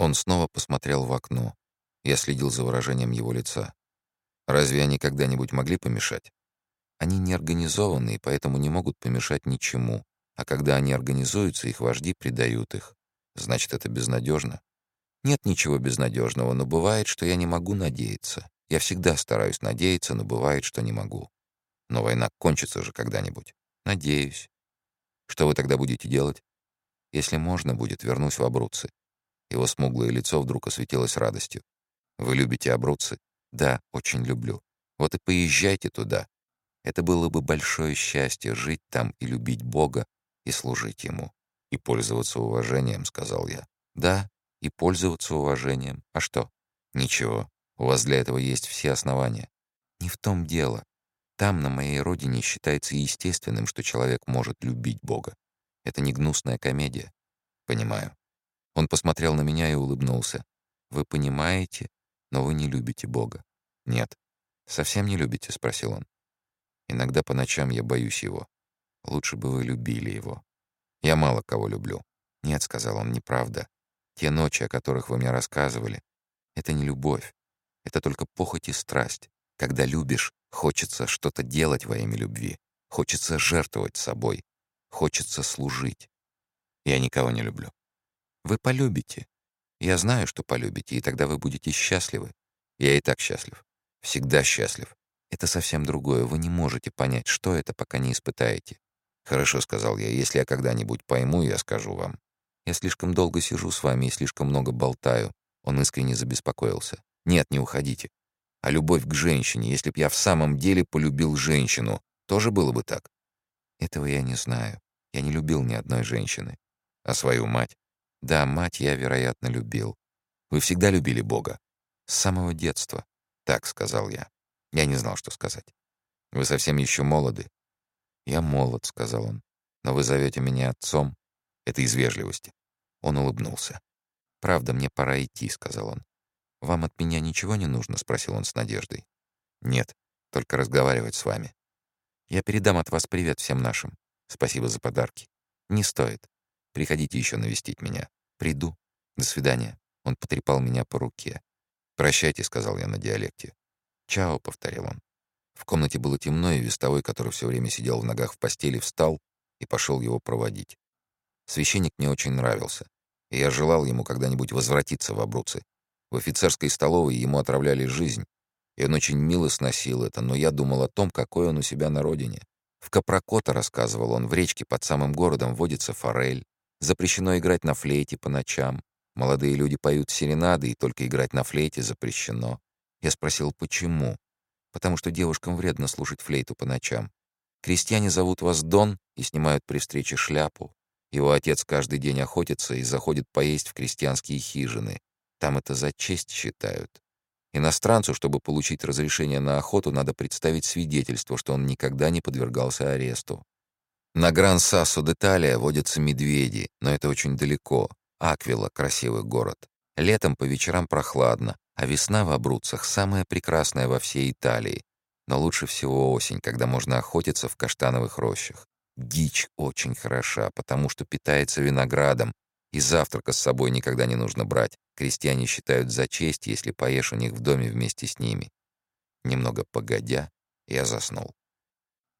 Он снова посмотрел в окно. Я следил за выражением его лица. Разве они когда-нибудь могли помешать? Они не организованы и поэтому не могут помешать ничему. А когда они организуются, их вожди предают их. Значит, это безнадежно? Нет ничего безнадежного, но бывает, что я не могу надеяться. Я всегда стараюсь надеяться, но бывает, что не могу. Но война кончится же когда-нибудь. Надеюсь. Что вы тогда будете делать? Если можно будет, вернусь в Абруцци. Его смуглое лицо вдруг осветилось радостью. Вы любите Абруцци? Да, очень люблю. Вот и поезжайте туда. Это было бы большое счастье жить там и любить Бога, и служить Ему. И пользоваться уважением, сказал я. Да, и пользоваться уважением. А что? Ничего. У вас для этого есть все основания. Не в том дело. Там, на моей родине, считается естественным, что человек может любить Бога. Это не гнусная комедия. Понимаю. Он посмотрел на меня и улыбнулся. Вы понимаете, но вы не любите Бога. Нет. Совсем не любите? Спросил он. Иногда по ночам я боюсь его. Лучше бы вы любили его. Я мало кого люблю. Нет, сказал он, неправда. Те ночи, о которых вы мне рассказывали, это не любовь. Это только похоть и страсть. Когда любишь, хочется что-то делать во имя любви. Хочется жертвовать собой. Хочется служить. Я никого не люблю. Вы полюбите. Я знаю, что полюбите, и тогда вы будете счастливы. Я и так счастлив. Всегда счастлив. Это совсем другое. Вы не можете понять, что это, пока не испытаете. «Хорошо», — сказал я. «Если я когда-нибудь пойму, я скажу вам. Я слишком долго сижу с вами и слишком много болтаю». Он искренне забеспокоился. Нет, не уходите. А любовь к женщине, если б я в самом деле полюбил женщину, тоже было бы так? Этого я не знаю. Я не любил ни одной женщины. А свою мать? Да, мать я, вероятно, любил. Вы всегда любили Бога? С самого детства. Так сказал я. Я не знал, что сказать. Вы совсем еще молоды. Я молод, сказал он. Но вы зовете меня отцом. Это из вежливости. Он улыбнулся. «Правда, мне пора идти», — сказал он. «Вам от меня ничего не нужно?» — спросил он с надеждой. «Нет, только разговаривать с вами. Я передам от вас привет всем нашим. Спасибо за подарки. Не стоит. Приходите еще навестить меня. Приду. До свидания». Он потрепал меня по руке. «Прощайте», — сказал я на диалекте. «Чао», — повторил он. В комнате было темно, и вестовой, который все время сидел в ногах в постели, встал и пошел его проводить. Священник мне очень нравился, и я желал ему когда-нибудь возвратиться в Абруцци. В офицерской столовой ему отравляли жизнь, и он очень мило сносил это, но я думал о том, какой он у себя на родине. В Капрокота, рассказывал он, в речке под самым городом водится форель, запрещено играть на флейте по ночам, молодые люди поют серенады, и только играть на флейте запрещено. Я спросил, почему? Потому что девушкам вредно слушать флейту по ночам. Крестьяне зовут вас Дон и снимают при встрече шляпу. Его отец каждый день охотится и заходит поесть в крестьянские хижины. Там это за честь считают. Иностранцу, чтобы получить разрешение на охоту, надо представить свидетельство, что он никогда не подвергался аресту. На Гран-Сассо-де-Талия водятся медведи, но это очень далеко. Аквила — красивый город. Летом по вечерам прохладно, а весна в Абруццах самая прекрасная во всей Италии. Но лучше всего осень, когда можно охотиться в каштановых рощах. Дичь очень хороша, потому что питается виноградом, и завтрака с собой никогда не нужно брать. Крестьяне считают за честь, если поешь у них в доме вместе с ними. Немного погодя, я заснул.